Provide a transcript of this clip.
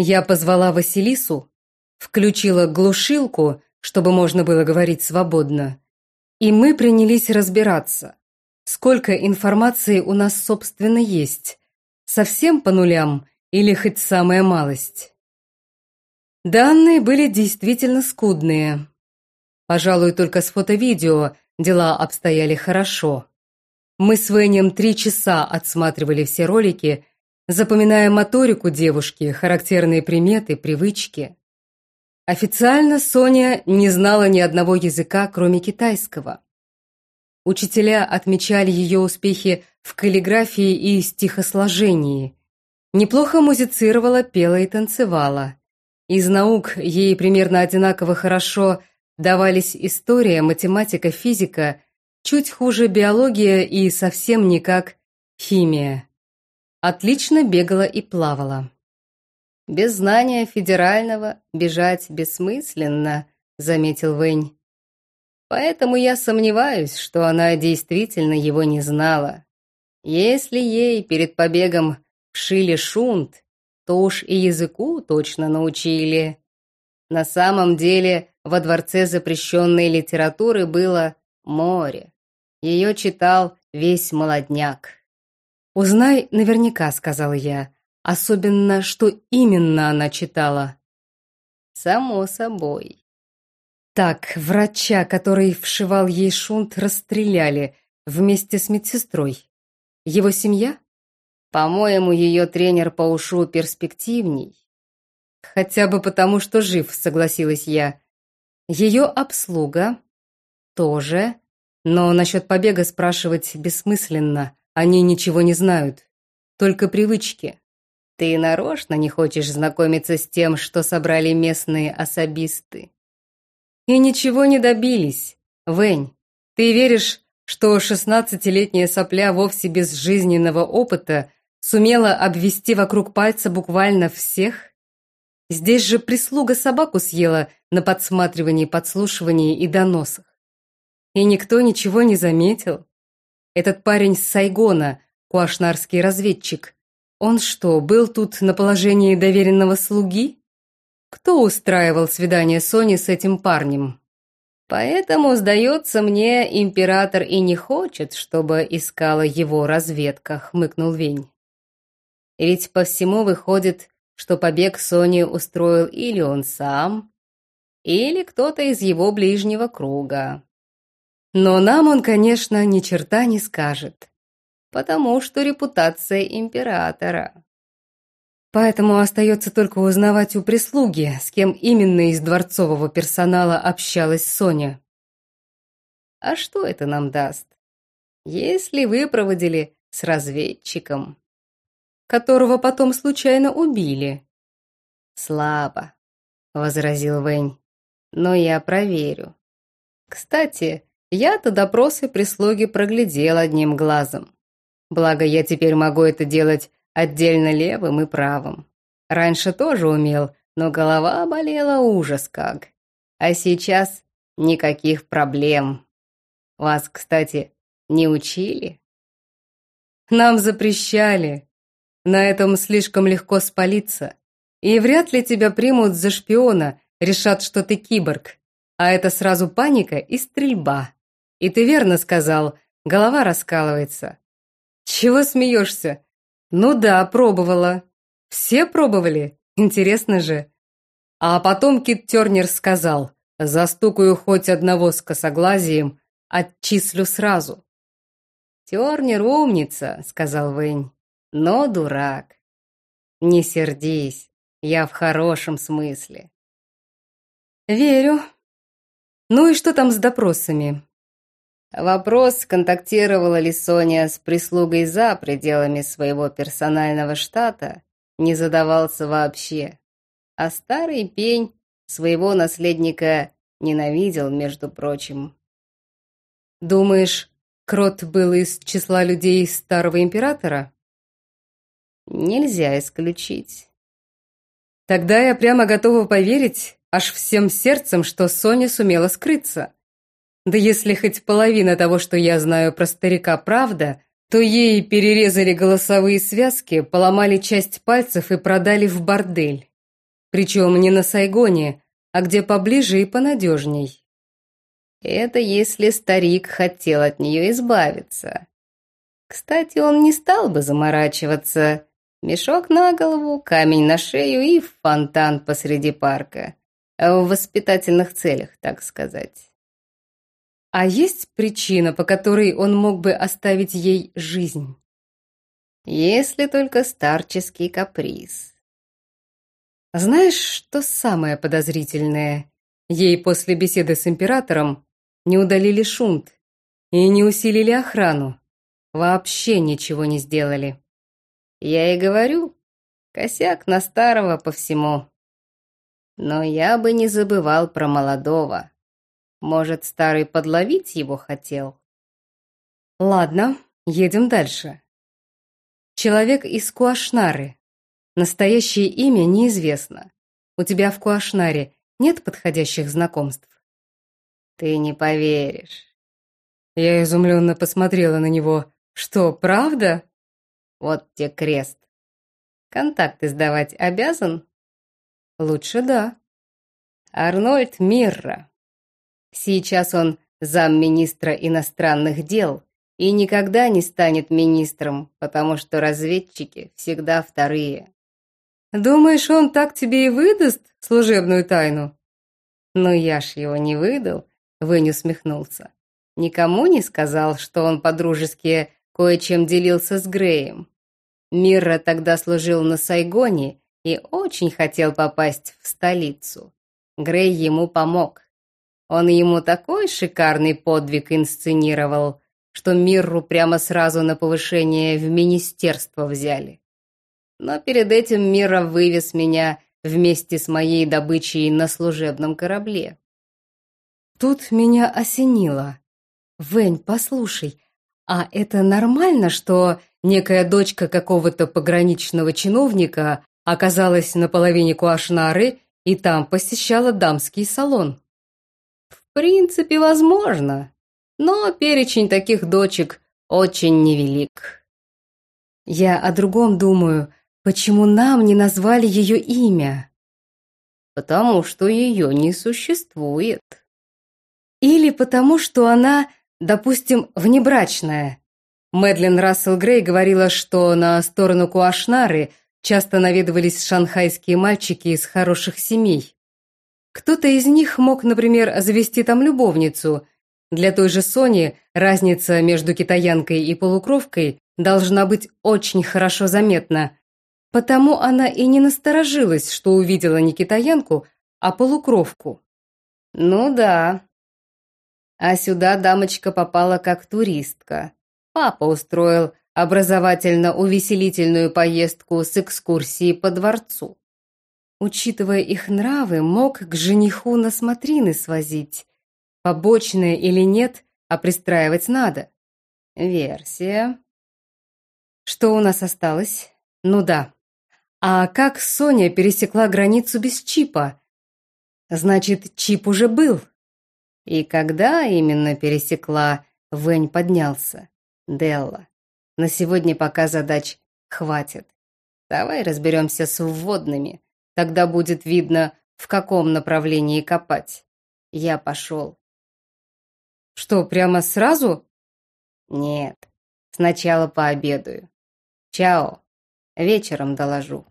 Я позвала Василису, включила глушилку, чтобы можно было говорить свободно, и мы принялись разбираться, сколько информации у нас, собственно, есть, совсем по нулям или хоть самая малость. Данные были действительно скудные. Пожалуй, только с фото-видео дела обстояли хорошо. Мы с Венем три часа отсматривали все ролики, запоминая моторику девушки, характерные приметы, привычки. Официально Соня не знала ни одного языка, кроме китайского. Учителя отмечали ее успехи в каллиграфии и стихосложении. Неплохо музицировала, пела и танцевала. Из наук ей примерно одинаково хорошо давались история, математика, физика, чуть хуже биология и совсем никак химия. Отлично бегала и плавала. «Без знания федерального бежать бессмысленно», — заметил Вэнь. «Поэтому я сомневаюсь, что она действительно его не знала. Если ей перед побегом вшили шунт, то уж и языку точно научили. На самом деле во дворце запрещенной литературы было море. Ее читал весь молодняк. «Узнай наверняка», — сказал я. «Особенно, что именно она читала». «Само собой». Так, врача, который вшивал ей шунт, расстреляли вместе с медсестрой. Его семья? По-моему, ее тренер по ушу перспективней. Хотя бы потому, что жив, согласилась я. Ее обслуга тоже, но насчет побега спрашивать бессмысленно. Они ничего не знают, только привычки. Ты нарочно не хочешь знакомиться с тем, что собрали местные особисты. И ничего не добились. Вэнь, ты веришь, что шестнадцатилетняя сопля вовсе без жизненного опыта сумела обвести вокруг пальца буквально всех? Здесь же прислуга собаку съела на подсматривании, подслушивании и доносах. И никто ничего не заметил. Этот парень с Сайгона, куашнарский разведчик. Он что, был тут на положении доверенного слуги? Кто устраивал свидание Сони с этим парнем? Поэтому, сдается мне, император и не хочет, чтобы искала его разведка, хмыкнул Вень. Ведь по всему выходит, что побег Сони устроил или он сам, или кто-то из его ближнего круга. Но нам он, конечно, ни черта не скажет, потому что репутация императора. Поэтому остается только узнавать у прислуги, с кем именно из дворцового персонала общалась Соня. А что это нам даст? Если вы проводили с разведчиком, которого потом случайно убили. Слабо, возразил Вэнь, но я проверю. Кстати, я-то допросы прислуги проглядел одним глазом. Благо, я теперь могу это делать отдельно левым и правым. Раньше тоже умел, но голова болела ужас как. А сейчас никаких проблем. Вас, кстати, не учили? Нам запрещали. На этом слишком легко спалиться. И вряд ли тебя примут за шпиона, решат, что ты киборг. А это сразу паника и стрельба. И ты верно сказал, голова раскалывается. Чего смеешься? Ну да, пробовала. Все пробовали, интересно же. А потом Кит Тернер сказал, застукаю хоть одного с косоглазием, отчислю сразу. Тернер умница, сказал Вэнь, но дурак. Не сердись, я в хорошем смысле. Верю. Ну и что там с допросами? Вопрос, контактировала ли Соня с прислугой за пределами своего персонального штата, не задавался вообще. А старый пень своего наследника ненавидел, между прочим. «Думаешь, Крот был из числа людей старого императора?» «Нельзя исключить». «Тогда я прямо готова поверить, аж всем сердцем, что Соня сумела скрыться». Да если хоть половина того, что я знаю про старика, правда, то ей перерезали голосовые связки, поломали часть пальцев и продали в бордель. Причем не на Сайгоне, а где поближе и понадежней. Это если старик хотел от нее избавиться. Кстати, он не стал бы заморачиваться. Мешок на голову, камень на шею и фонтан посреди парка. В воспитательных целях, так сказать. А есть причина, по которой он мог бы оставить ей жизнь? Если только старческий каприз. Знаешь, что самое подозрительное? Ей после беседы с императором не удалили шунт и не усилили охрану. Вообще ничего не сделали. Я и говорю, косяк на старого по всему. Но я бы не забывал про молодого. Может, старый подловить его хотел? Ладно, едем дальше. Человек из Куашнары. Настоящее имя неизвестно. У тебя в Куашнаре нет подходящих знакомств? Ты не поверишь. Я изумленно посмотрела на него. Что, правда? Вот тебе крест. Контакты сдавать обязан? Лучше да. Арнольд Мирра. Сейчас он замминистра иностранных дел и никогда не станет министром, потому что разведчики всегда вторые. Думаешь, он так тебе и выдаст служебную тайну? Ну я ж его не выдал, Вэнь усмехнулся. Никому не сказал, что он по-дружески кое-чем делился с Греем. Мирра тогда служил на Сайгоне и очень хотел попасть в столицу. Грей ему помог. Он ему такой шикарный подвиг инсценировал, что Мирру прямо сразу на повышение в министерство взяли. Но перед этим Мирра вывез меня вместе с моей добычей на служебном корабле. Тут меня осенило. Вэнь, послушай, а это нормально, что некая дочка какого-то пограничного чиновника оказалась на половине Куашнары и там посещала дамский салон? Принципе, возможно, но перечень таких дочек очень невелик. Я о другом думаю. Почему нам не назвали ее имя? Потому что ее не существует. Или потому что она, допустим, внебрачная. Мэдлин Рассел Грей говорила, что на сторону Куашнары часто наведывались шанхайские мальчики из хороших семей. Кто-то из них мог, например, завести там любовницу. Для той же Сони разница между китаянкой и полукровкой должна быть очень хорошо заметна. Потому она и не насторожилась, что увидела не китаянку, а полукровку. Ну да, а сюда дамочка попала как туристка. Папа устроил образовательно-увеселительную поездку с экскурсией по дворцу. Учитывая их нравы, мог к жениху на смотрины свозить. Побочное или нет, а пристраивать надо. Версия. Что у нас осталось? Ну да. А как Соня пересекла границу без чипа? Значит, чип уже был. И когда именно пересекла, Вэнь поднялся. Делла, на сегодня пока задач хватит. Давай разберемся с вводными, тогда будет видно, в каком направлении копать. Я пошел. Что, прямо сразу? Нет, сначала пообедаю. Чао, вечером доложу.